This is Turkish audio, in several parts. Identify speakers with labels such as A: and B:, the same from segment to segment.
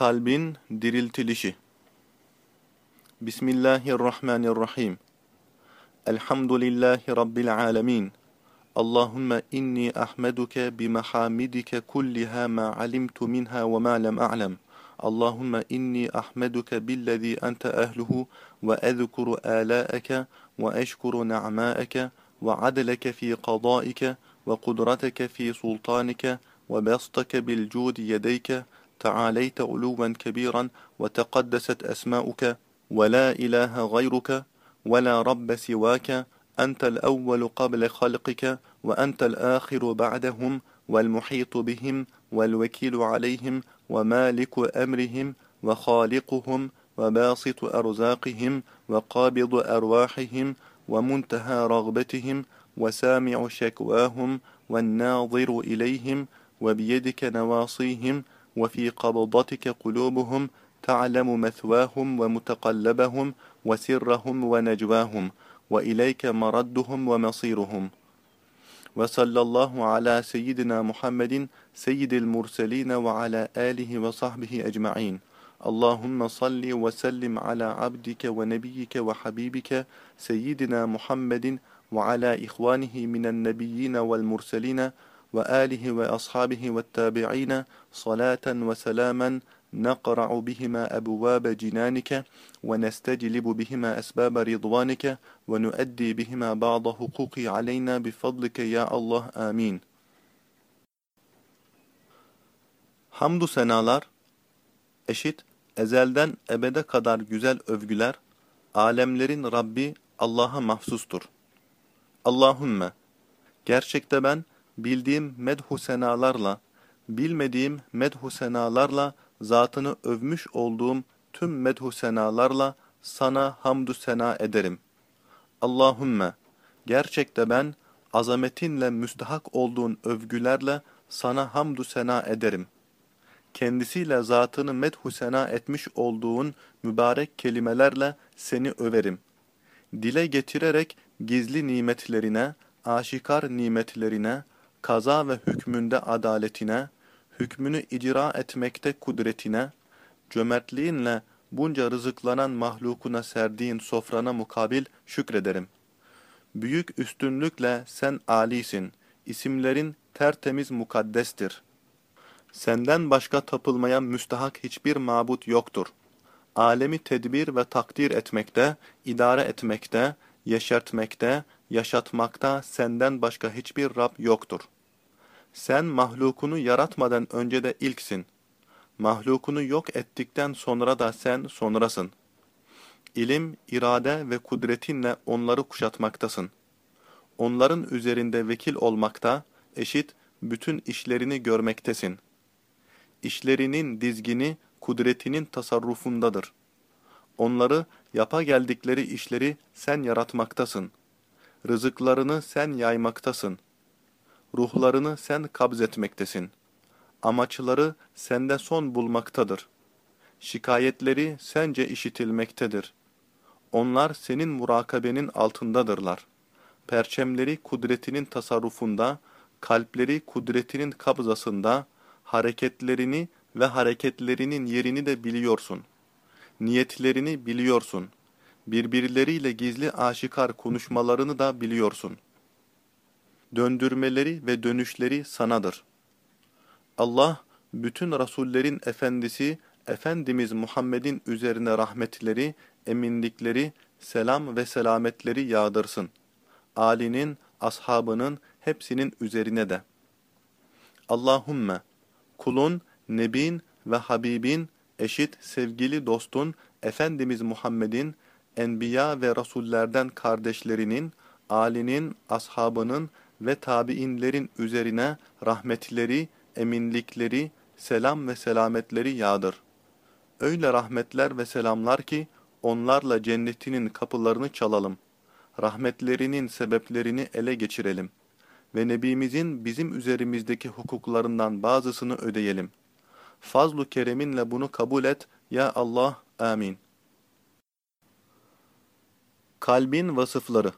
A: Kalbin diriltilişi Bismillahirrahmanirrahim Elhamdülillahi Rabbil alemin Allahümme inni ahmeduke bimahamidike kulliha ma alimtu minha ve ma lem a'lem Allahümme inni ahmeduke billezî ente ehluhu ve ezkuru âlâeke ve eşkuru na'mâeke ve adleke fi qadâike ve kudreteke fi sultanike ve bastake bil cudi yedeyke تعاليت علوا كبيرا وتقدست أسماؤك ولا إله غيرك ولا رب سواك أنت الأول قبل خلقك وأنت الآخر بعدهم والمحيط بهم والوكيل عليهم ومالك أمرهم وخالقهم وباسط أرزاقهم وقابض أرواحهم ومنتهى رغبتهم وسامع شكواهم والناظر إليهم وبيدك نواصيهم وفي قبضتك قلوبهم تعلم مثواهم ومتقلبهم وسرهم ونجواهم وإليك مردهم ومصيرهم. وصلى الله على سيدنا محمد سيد المرسلين وعلى آله وصحبه أجمعين. اللهم صل وسلم على عبدك ونبيك وحبيبك سيدنا محمد وعلى إخوانه من النبيين والمرسلين وآله وأصحابه والتابعين صلاة وسلاما نقرع بهما أبواب جنانك ونستجلب بهما أسباب رضوانك ونؤدي بهما بعض حقوق علينا بفضلك يا الله آمين Hamdü senalar, eşit, ezelden ebede kadar güzel övgüler, alemlerin Rabbi Allah'a mahsustur. Allahümme, gerçekte ben, bildiğim medhu senalarla, bilmediğim medhu senalarla, zatını övmüş olduğum tüm medhu senalarla sana hamdü sena ederim. Allahümme, gerçekte ben, azametinle müstahak olduğun övgülerle sana hamdü sena ederim. Kendisiyle zatını medhu sena etmiş olduğun mübarek kelimelerle seni överim. Dile getirerek gizli nimetlerine, aşikar nimetlerine, kaza ve hükmünde adaletine, hükmünü icra etmekte kudretine, cömertliğinle bunca rızıklanan mahlukuna serdiğin sofrana mukabil şükrederim. Büyük üstünlükle sen alisin, isimlerin tertemiz mukaddestir. Senden başka tapılmaya müstahak hiçbir mabut yoktur. Alemi tedbir ve takdir etmekte, idare etmekte, yeşertmekte, yaşatmakta senden başka hiçbir Rab yoktur. Sen mahlukunu yaratmadan önce de ilksin. Mahlukunu yok ettikten sonra da sen sonrasın. İlim, irade ve kudretinle onları kuşatmaktasın. Onların üzerinde vekil olmakta, eşit, bütün işlerini görmektesin. İşlerinin dizgini, kudretinin tasarrufundadır. Onları, yapa geldikleri işleri sen yaratmaktasın. Rızıklarını sen yaymaktasın. Ruhlarını sen kabzetmektesin. Amaçları sende son bulmaktadır. Şikayetleri sence işitilmektedir. Onlar senin murakabenin altındadırlar. Perçemleri kudretinin tasarrufunda, kalpleri kudretinin kabzasında, hareketlerini ve hareketlerinin yerini de biliyorsun. Niyetlerini biliyorsun. Birbirleriyle gizli aşikar konuşmalarını da biliyorsun. Döndürmeleri ve dönüşleri sanadır. Allah, bütün Rasullerin Efendisi, Efendimiz Muhammed'in üzerine rahmetleri, eminlikleri, selam ve selametleri yağdırsın. Ali'nin, ashabının, hepsinin üzerine de. Allahümme, kulun, nebin ve habibin, eşit sevgili dostun, Efendimiz Muhammed'in, enbiya ve rasullerden kardeşlerinin, Ali'nin, ashabının ve tabiinlerin üzerine rahmetleri, eminlikleri, selam ve selametleri yağdır. Öyle rahmetler ve selamlar ki, onlarla cennetinin kapılarını çalalım. Rahmetlerinin sebeplerini ele geçirelim. Ve Nebimizin bizim üzerimizdeki hukuklarından bazısını ödeyelim. Fazlu kereminle bunu kabul et, ya Allah, amin. Kalbin vasıfları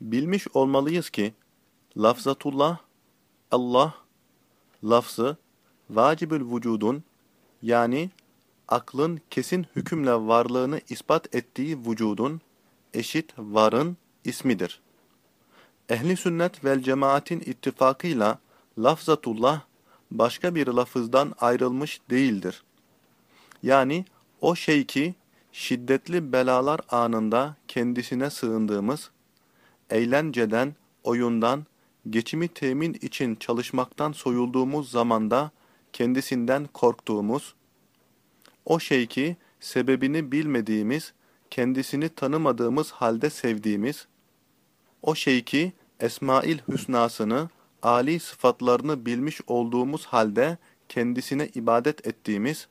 A: Bilmiş olmalıyız ki, lafzatullah, Allah, lafzı, vacibül vücudun, yani aklın kesin hükümle varlığını ispat ettiği vücudun, eşit varın ismidir. Ehli sünnet vel cemaatin ittifakıyla lafzatullah başka bir lafızdan ayrılmış değildir. Yani o şey ki şiddetli belalar anında kendisine sığındığımız, eğlenceden, oyundan, geçimi temin için çalışmaktan soyulduğumuz zamanda kendisinden korktuğumuz, o şey ki sebebini bilmediğimiz, kendisini tanımadığımız halde sevdiğimiz, o şey ki Esmail Hüsnasını, âli sıfatlarını bilmiş olduğumuz halde kendisine ibadet ettiğimiz,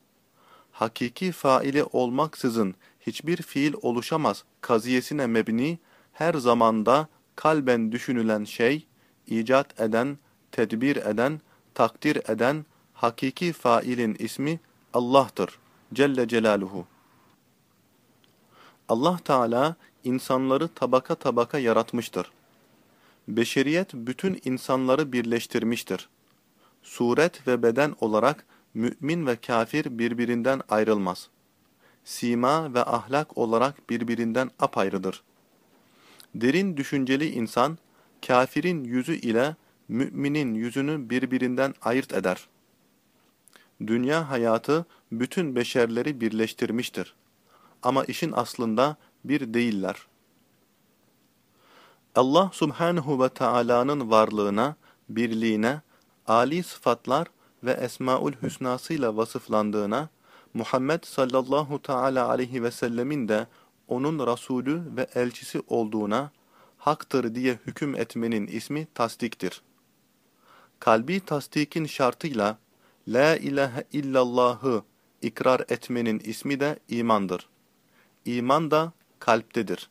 A: hakiki faili olmaksızın hiçbir fiil oluşamaz kaziyesine mebni, her zamanda kalben düşünülen şey, icat eden, tedbir eden, takdir eden, hakiki failin ismi Allah'tır. Celle Celaluhu. Allah Teala insanları tabaka tabaka yaratmıştır. Beşeriyet bütün insanları birleştirmiştir. Suret ve beden olarak mümin ve kafir birbirinden ayrılmaz. Sima ve ahlak olarak birbirinden apayrıdır. Derin düşünceli insan, kafirin yüzü ile müminin yüzünü birbirinden ayırt eder. Dünya hayatı bütün beşerleri birleştirmiştir. Ama işin aslında bir değiller. Allah subhanahu ve Taala'nın varlığına, birliğine, âli sıfatlar ve Esmaül Hüsnasıyla vasıflandığına, Muhammed sallallahu teala aleyhi ve sellemin de onun Resulü ve elçisi olduğuna, haktır diye hüküm etmenin ismi tasdiktir. Kalbi tasdikin şartıyla, La ilahe illallahı ikrar etmenin ismi de imandır. İman da kalptedir.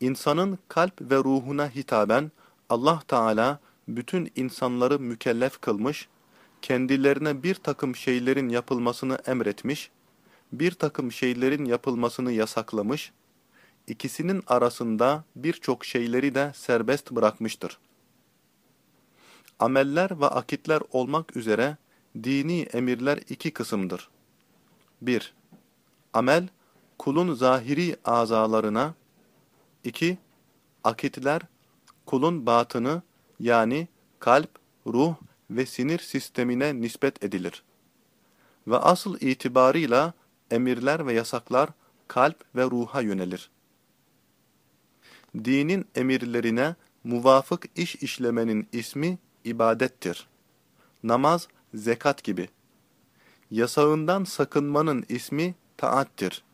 A: İnsanın kalp ve ruhuna hitaben Allah Teala bütün insanları mükellef kılmış, kendilerine bir takım şeylerin yapılmasını emretmiş, bir takım şeylerin yapılmasını yasaklamış, ikisinin arasında birçok şeyleri de serbest bırakmıştır. Ameller ve akitler olmak üzere dini emirler iki kısımdır. 1. Amel, kulun zahiri azalarına, 2. Akitler, kulun batını yani kalp, ruh ve sinir sistemine nispet edilir. Ve asıl itibarıyla emirler ve yasaklar kalp ve ruha yönelir. Dinin emirlerine muvafık iş işlemenin ismi ibadettir. Namaz, zekat gibi. Yasağından sakınmanın ismi taattir.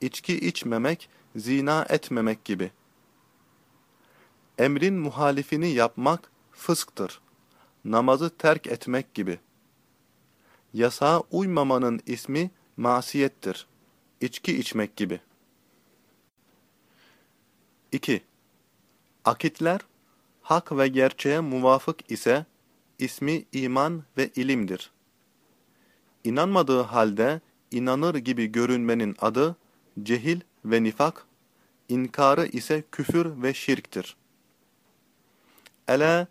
A: İçki içmemek, zina etmemek gibi. Emrin muhalifini yapmak fısktır. Namazı terk etmek gibi. Yasağa uymamanın ismi masiyettir. İçki içmek gibi. 2. Akitler, hak ve gerçeğe muvafık ise, ismi iman ve ilimdir. İnanmadığı halde inanır gibi görünmenin adı cehil ve nifak, inkarı ise küfür ve şirktir. Ela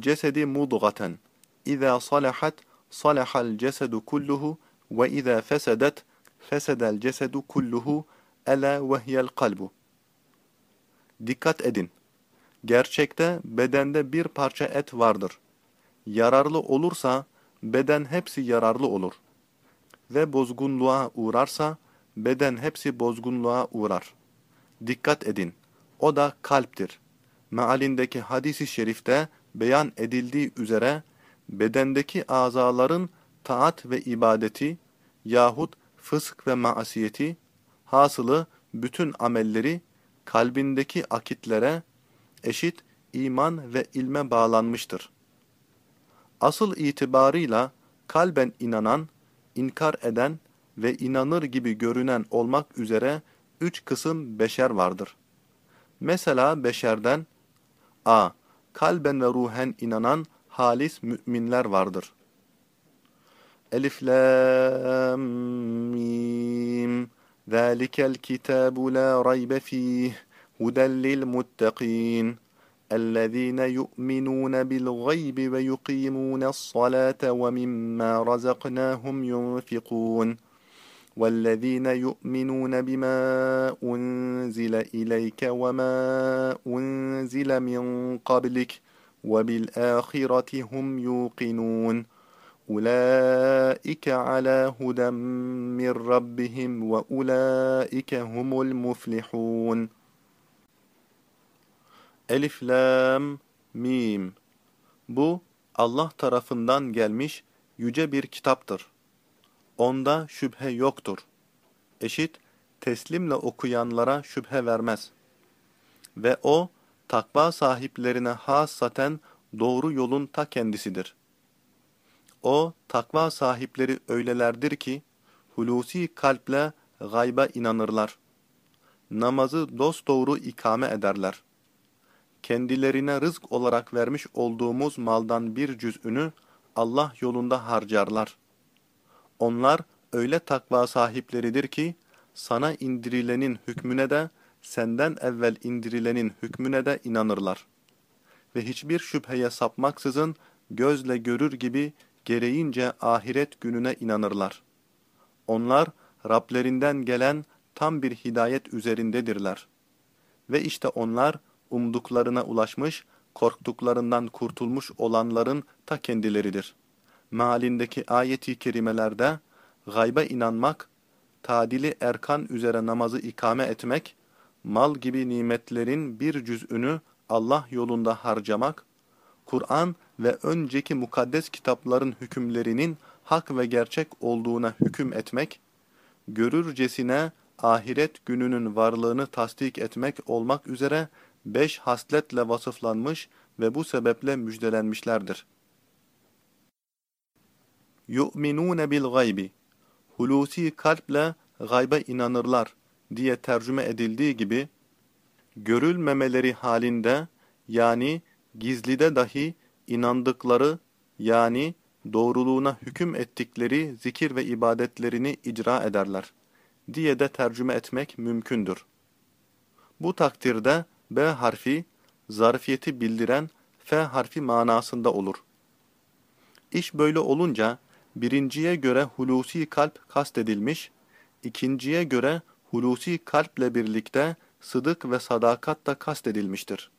A: cesedi mudgaten. İza salahat salahal cesedu kulluhu ve iza fesedet fesedel cesedu kulluhu ela ve hiyel kalbu. Dikkat edin. Gerçekte bedende bir parça et vardır. Yararlı olursa beden hepsi yararlı olur. Ve bozgunluğa uğrarsa beden hepsi bozgunluğa uğrar. Dikkat edin. O da kalptir. Mealindeki hadisi şerifte beyan edildiği üzere bedendeki azaların taat ve ibadeti yahut fısk ve maasiyeti hasılı bütün amelleri kalbindeki akitlere eşit iman ve ilme bağlanmıştır. Asıl itibarıyla kalben inanan, inkar eden ve inanır gibi görünen olmak üzere üç kısım beşer vardır. Mesela beşerden a. Kalben ve ruhen inanan halis müminler vardır. Elif lam mim Zalikel kitabu la raybe fih huden lil muttaqin الذين يؤمنون بالغيب ويقيمون الصلاة ومما رزقناهم ينفقون والذين يؤمنون بما أنزل إليك وما أنزل من قبلك وبالآخرة هم يوقنون أولئك على هدى من ربهم وأولئك هم المفلحون Elif, Lam, Mim. Bu Allah tarafından gelmiş yüce bir kitaptır. Onda şüphe yoktur. Eşit, teslimle okuyanlara şüphe vermez. Ve o, takva sahiplerine hassaten doğru yolun ta kendisidir. O, takva sahipleri öylelerdir ki, hulusi kalple gayba inanırlar. Namazı dosdoğru ikame ederler. Kendilerine rızk olarak vermiş olduğumuz maldan bir cüz'ünü Allah yolunda harcarlar. Onlar öyle takva sahipleridir ki, sana indirilenin hükmüne de, senden evvel indirilenin hükmüne de inanırlar. Ve hiçbir şüpheye sapmaksızın, gözle görür gibi gereğince ahiret gününe inanırlar. Onlar, Rablerinden gelen tam bir hidayet üzerindedirler. Ve işte onlar, umduklarına ulaşmış, korktuklarından kurtulmuş olanların ta kendileridir. Mealindeki ayeti kerimelerde, gayba inanmak, tadili erkan üzere namazı ikame etmek, mal gibi nimetlerin bir cüz'ünü Allah yolunda harcamak, Kur'an ve önceki mukaddes kitapların hükümlerinin hak ve gerçek olduğuna hüküm etmek, görürcesine ahiret gününün varlığını tasdik etmek olmak üzere beş hasletle vasıflanmış ve bu sebeple müjdelenmişlerdir. Yu'minûne bil gaybi Hulusi kalple gayba inanırlar diye tercüme edildiği gibi, görülmemeleri halinde yani gizlide dahi inandıkları yani doğruluğuna hüküm ettikleri zikir ve ibadetlerini icra ederler diye de tercüme etmek mümkündür. Bu takdirde B harfi zarfiyeti bildiren F harfi manasında olur. İş böyle olunca birinciye göre hulusi kalp kastedilmiş, ikinciye göre hulusi kalple birlikte sıdık ve sadakat da kastedilmiştir.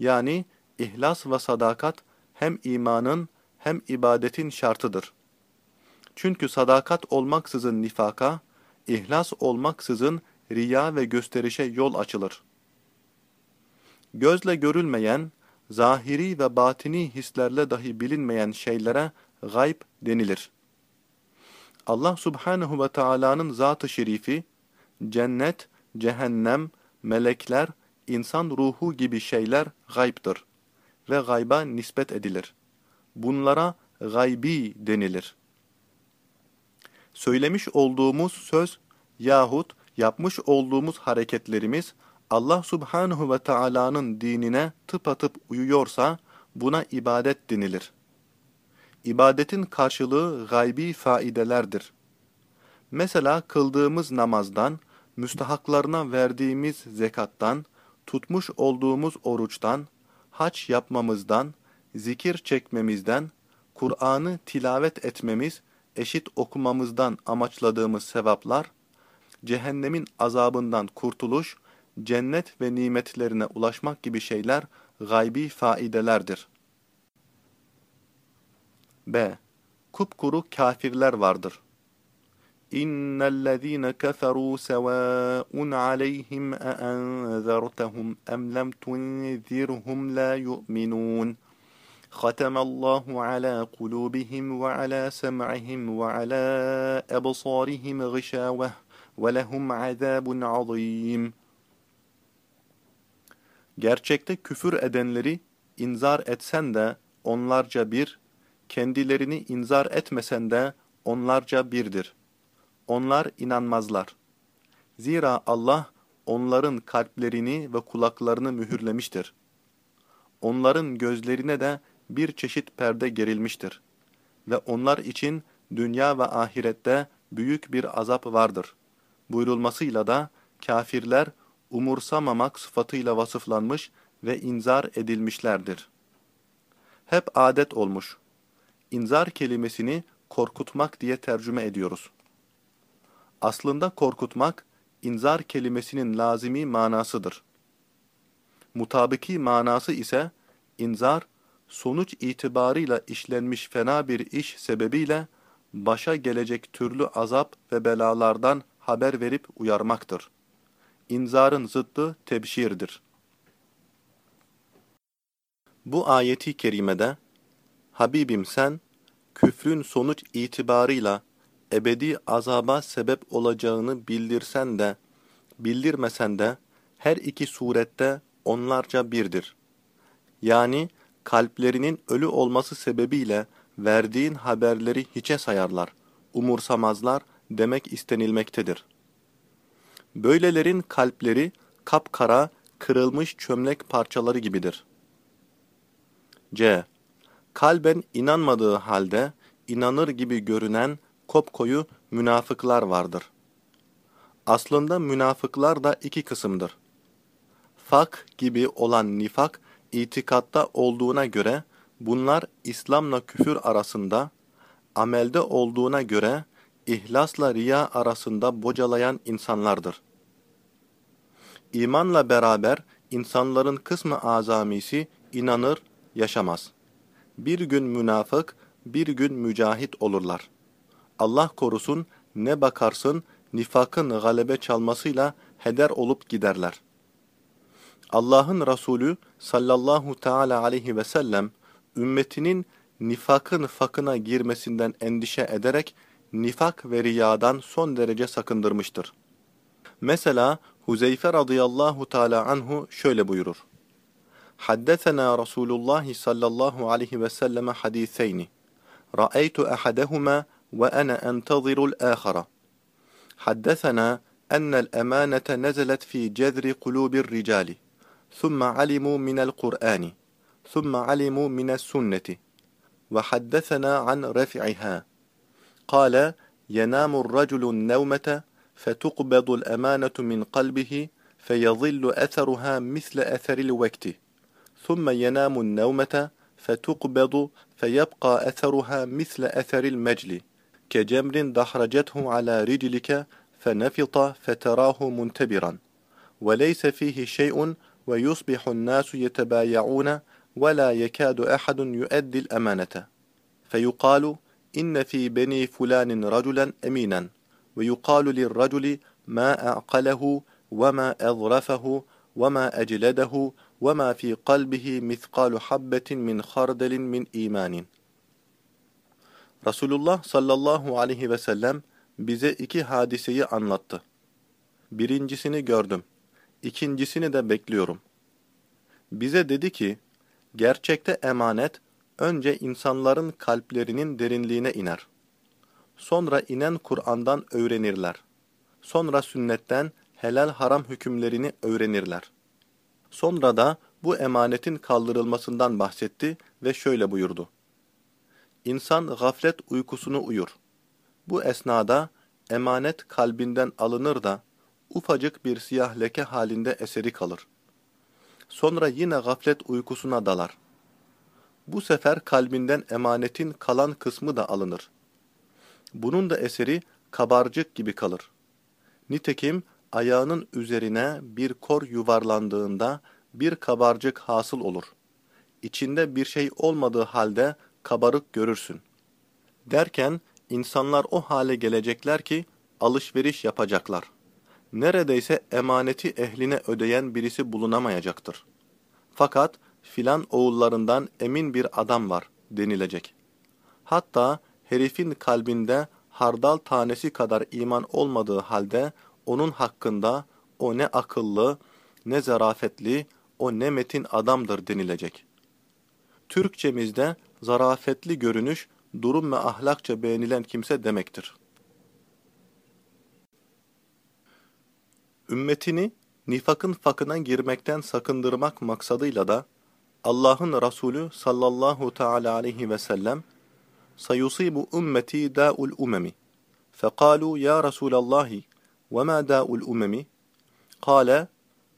A: Yani ihlas ve sadakat hem imanın hem ibadetin şartıdır. Çünkü sadakat olmaksızın nifaka, ihlas olmaksızın riya ve gösterişe yol açılır. Gözle görülmeyen, zahiri ve batini hislerle dahi bilinmeyen şeylere gayb denilir. Allah subhanehu ve Taala'nın zat-ı şerifi, cennet, cehennem, melekler, insan ruhu gibi şeyler gayiptir ve gayba nispet edilir. Bunlara gaybi denilir. Söylemiş olduğumuz söz yahut yapmış olduğumuz hareketlerimiz Allah subhanahu ve Taala'nın dinine tıpatıp uyuyorsa buna ibadet denilir. İbadetin karşılığı gaybi faidelerdir. Mesela kıldığımız namazdan, müstahaklarına verdiğimiz zekattan, tutmuş olduğumuz oruçtan, haç yapmamızdan, zikir çekmemizden, Kur'an'ı tilavet etmemiz, eşit okumamızdan amaçladığımız sevaplar, cehennemin azabından kurtuluş, cennet ve nimetlerine ulaşmak gibi şeyler gaybi faidelerdir. B. Kupkuru kafirler vardır. İnnellezîne keferû sevâun aleyhim e enzertehum em lem tunzirhum la yu'minûn. ختم الله على قلوبهم وعلى سمعهم وعلى أبصارهم غشاوة ولهم عذاب عظيم Gerçekte küfür edenleri inzar etsen de onlarca bir, kendilerini inzar etmesen de onlarca birdir. Onlar inanmazlar. Zira Allah onların kalplerini ve kulaklarını mühürlemiştir. Onların gözlerine de bir çeşit perde gerilmiştir. Ve onlar için dünya ve ahirette büyük bir azap vardır. Buyurulmasıyla da kafirler umursamamak sıfatıyla vasıflanmış ve inzar edilmişlerdir. Hep adet olmuş. İnzar kelimesini korkutmak diye tercüme ediyoruz. Aslında korkutmak, inzar kelimesinin lazimi manasıdır. Mutabiki manası ise, inzar, sonuç itibarıyla işlenmiş fena bir iş sebebiyle, başa gelecek türlü azap ve belalardan haber verip uyarmaktır. İnzarın zıddı tebşirdir. Bu ayeti kerimede, Habibim sen, küfrün sonuç itibarıyla ebedi azaba sebep olacağını bildirsen de, bildirmesen de, her iki surette onlarca birdir. Yani kalplerinin ölü olması sebebiyle verdiğin haberleri hiçe sayarlar, umursamazlar demek istenilmektedir. Böylelerin kalpleri kapkara, kırılmış çömlek parçaları gibidir. C. Kalben inanmadığı halde inanır gibi görünen kopkoyu münafıklar vardır. Aslında münafıklar da iki kısımdır. Fak gibi olan nifak itikatta olduğuna göre bunlar İslam'la küfür arasında, amelde olduğuna göre ihlasla riya arasında bocalayan insanlardır. İmanla beraber insanların kısmı azamisi inanır, yaşamaz. Bir gün münafık, bir gün mücahit olurlar. Allah korusun ne bakarsın nifakın galebe çalmasıyla heder olup giderler. Allah'ın Resulü sallallahu teala aleyhi ve sellem ümmetinin nifakın fakına girmesinden endişe ederek nifak ve riyadan son derece sakındırmıştır. Mesela Huzeyfe radıyallahu teala anhu şöyle buyurur. حدثنا رسول الله صلى الله عليه وسلم حديثين. رأيت أحدهما وأنا أنتظر الآخر. حدثنا أن الأمانة نزلت في جذر قلوب الرجال. ثم علموا من القرآن. ثم علموا من السنة. وحدثنا عن رفعها. قال ينام الرجل النومة فتقبض الأمانة من قلبه فيظل أثرها مثل أثر الوقت. ثم ينام النومة فتقبض فيبقى أثرها مثل أثر المجل كجمر دحرجته على رجلك فنفط فتراه منتبرا وليس فيه شيء ويصبح الناس يتبايعون ولا يكاد أحد يؤدي الأمانة. فيقال إن في بني فلان رجلا أمينا ويقال للرجل ما أعقله وما أظرفه وما أجلده وما في قلبه مثقال حبة من خردل من إيمان Resulullah sallallahu aleyhi ve sellem bize iki hadiseyi anlattı. Birincisini gördüm. İkincisini de bekliyorum. Bize dedi ki, gerçekte emanet önce insanların kalplerinin derinliğine iner. Sonra inen Kur'an'dan öğrenirler. Sonra sünnetten helal haram hükümlerini öğrenirler. Sonra da bu emanetin kaldırılmasından bahsetti ve şöyle buyurdu. İnsan gaflet uykusunu uyur. Bu esnada emanet kalbinden alınır da ufacık bir siyah leke halinde eseri kalır. Sonra yine gaflet uykusuna dalar. Bu sefer kalbinden emanetin kalan kısmı da alınır. Bunun da eseri kabarcık gibi kalır. Nitekim ayağının üzerine bir kor yuvarlandığında bir kabarcık hasıl olur. İçinde bir şey olmadığı halde kabarık görürsün. Derken insanlar o hale gelecekler ki alışveriş yapacaklar. Neredeyse emaneti ehline ödeyen birisi bulunamayacaktır. Fakat filan oğullarından emin bir adam var denilecek. Hatta herifin kalbinde hardal tanesi kadar iman olmadığı halde onun hakkında o ne akıllı, ne zarafetli, o ne metin adamdır denilecek. Türkçemizde zarafetli görünüş, durum ve ahlakça beğenilen kimse demektir. Ümmetini nifakın fakına girmekten sakındırmak maksadıyla da Allah'ın Resulü sallallahu teala aleyhi ve sellem sayusibu ümmeti da'ul umemi fekalu ya Resulallahi ve ma da'ul umemi kâle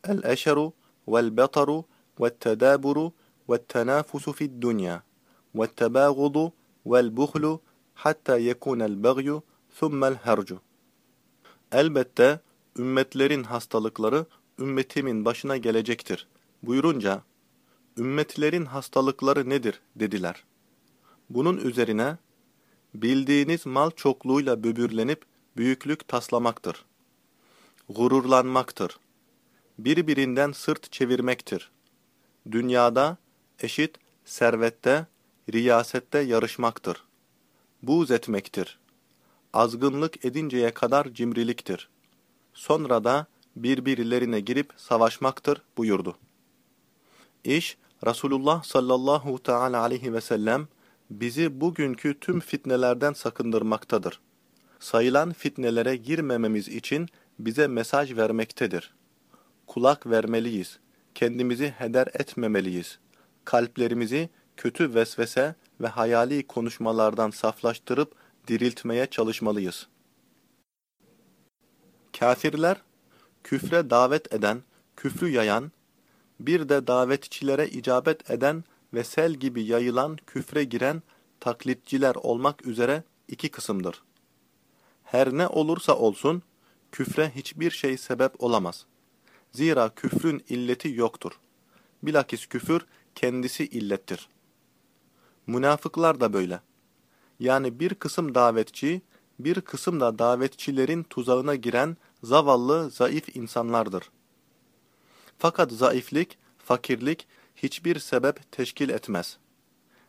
A: el-eşeru vel-betaru والتدابر والتنافس في الدنيا والتباغض والبخل حتى يكون البغي ثم الهرج Elbette ümmetlerin hastalıkları ümmetimin başına gelecektir. Buyurunca, ümmetlerin hastalıkları nedir dediler. Bunun üzerine, bildiğiniz mal çokluğuyla böbürlenip büyüklük taslamaktır. Gururlanmaktır. Birbirinden sırt çevirmektir. Dünyada eşit, servette, riyasette yarışmaktır. Buğz etmektir. Azgınlık edinceye kadar cimriliktir. Sonra da birbirlerine girip savaşmaktır buyurdu. İş, Resulullah sallallahu teala aleyhi ve sellem bizi bugünkü tüm fitnelerden sakındırmaktadır. Sayılan fitnelere girmememiz için bize mesaj vermektedir. Kulak vermeliyiz, kendimizi heder etmemeliyiz. Kalplerimizi kötü vesvese ve hayali konuşmalardan saflaştırıp diriltmeye çalışmalıyız. Kafirler, küfre davet eden, küfrü yayan, bir de davetçilere icabet eden ve sel gibi yayılan küfre giren taklitçiler olmak üzere iki kısımdır. Her ne olursa olsun, küfre hiçbir şey sebep olamaz. Zira küfrün illeti yoktur. Bilakis küfür kendisi illettir. Münafıklar da böyle. Yani bir kısım davetçi, bir kısım da davetçilerin tuzağına giren zavallı, zayıf insanlardır. Fakat zayıflik, fakirlik hiçbir sebep teşkil etmez.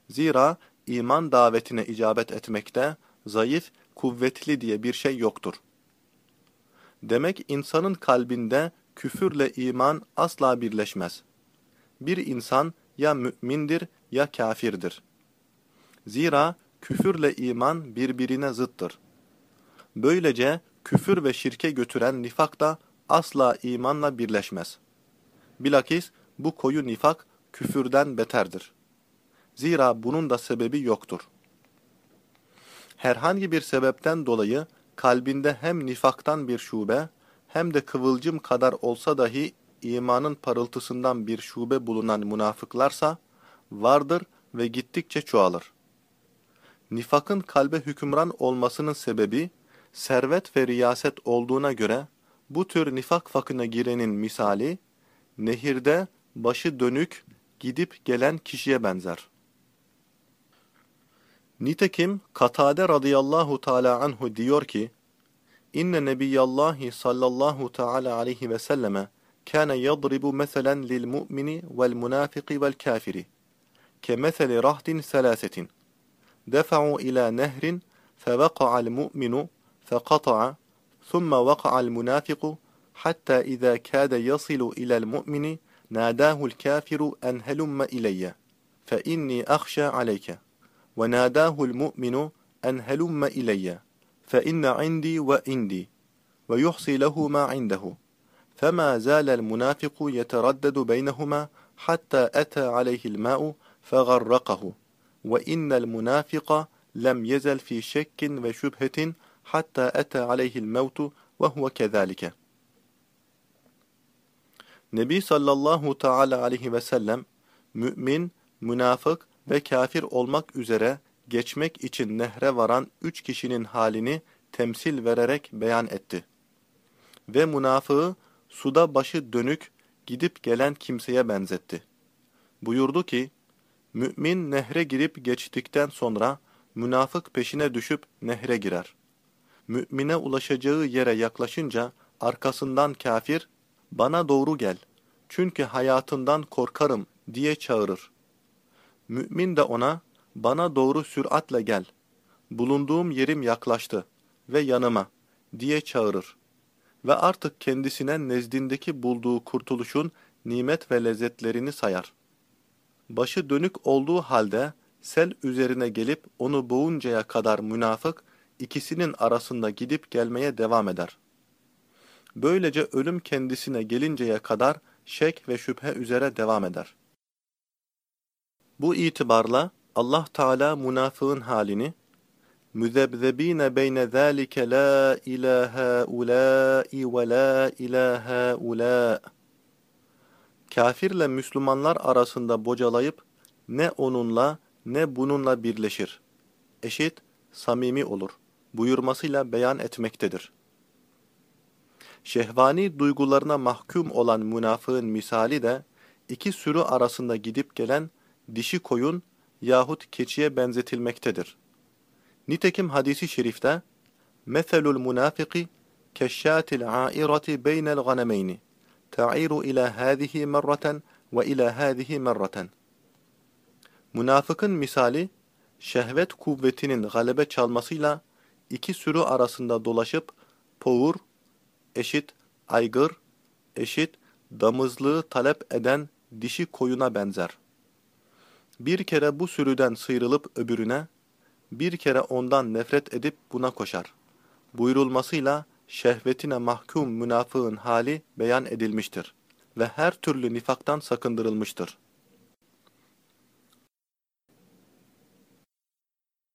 A: Zira iman davetine icabet etmekte zayıf, kuvvetli diye bir şey yoktur. Demek insanın kalbinde küfürle iman asla birleşmez. Bir insan ya mümindir ya kafirdir. Zira küfürle iman birbirine zıttır. Böylece küfür ve şirke götüren nifak da asla imanla birleşmez. Bilakis bu koyu nifak küfürden beterdir. Zira bunun da sebebi yoktur. Herhangi bir sebepten dolayı kalbinde hem nifaktan bir şube hem de kıvılcım kadar olsa dahi imanın parıltısından bir şube bulunan münafıklarsa vardır ve gittikçe çoğalır. Nifakın kalbe hükümran olmasının sebebi servet ve riyaset olduğuna göre bu tür nifak fakına girenin misali nehirde başı dönük gidip gelen kişiye benzer. Nitekim Katade radıyallahu teala anhu diyor ki İnne nebiyallahi sallallahu teala aleyhi ve selleme kâne yadribu meselen lil mu'mini vel münafiki vel kafiri kemeseli rahdin selâsetin دفعوا إلى نهر فوقع المؤمن فقطع ثم وقع المنافق حتى إذا كاد يصل إلى المؤمن ناداه الكافر أن هلم إلي فإني أخشى عليك وناداه المؤمن أن هلم إلي فإن عندي وإندي ويحصي له ما عنده. فما زال المنافق يتردد بينهما حتى أتى عليه الماء فغرقه. وإن المنافق لم يزل في شك وشبهة حتى أتى عليه الموت وهو كذلك. Nebi sallallahu teala aleyhi ve sellem mümin, münafık ve kafir olmak üzere geçmek için nehre varan üç kişinin halini temsil vererek beyan etti. Ve münafığı suda başı dönük gidip gelen kimseye benzetti. Buyurdu ki, Mümin nehre girip geçtikten sonra münafık peşine düşüp nehre girer. Mümine ulaşacağı yere yaklaşınca arkasından kafir, bana doğru gel, çünkü hayatından korkarım diye çağırır. Mümin de ona, bana doğru süratle gel, bulunduğum yerim yaklaştı ve yanıma diye çağırır. Ve artık kendisine nezdindeki bulduğu kurtuluşun nimet ve lezzetlerini sayar. Başı dönük olduğu halde sel üzerine gelip onu boğuncaya kadar münafık, ikisinin arasında gidip gelmeye devam eder. Böylece ölüm kendisine gelinceye kadar şek ve şüphe üzere devam eder. Bu itibarla Allah Teala münafığın halini müzebzebine beyne zâlike la ilahe ulâi ve la ilahe ulâ kafirle Müslümanlar arasında bocalayıp ne onunla ne bununla birleşir. Eşit, samimi olur. Buyurmasıyla beyan etmektedir. Şehvani duygularına mahkum olan münafığın misali de iki sürü arasında gidip gelen dişi koyun yahut keçiye benzetilmektedir. Nitekim hadisi şerifte مَثَلُ الْمُنَافِقِ كَشَّاتِ الْعَائِرَةِ بَيْنَ الْغَنَمَيْنِ تَعِيرُ إِلَى هَذِهِ مَرَّةً وَإِلَى هَذِهِ مَرَّةً Münafıkın misali, şehvet kuvvetinin galebe çalmasıyla iki sürü arasında dolaşıp, poğur, eşit, aygır, eşit, damızlığı talep eden dişi koyuna benzer. Bir kere bu sürüden sıyrılıp öbürüne, bir kere ondan nefret edip buna koşar. Buyurulmasıyla şehvetine mahkum münafığın hali beyan edilmiştir ve her türlü nifaktan sakındırılmıştır.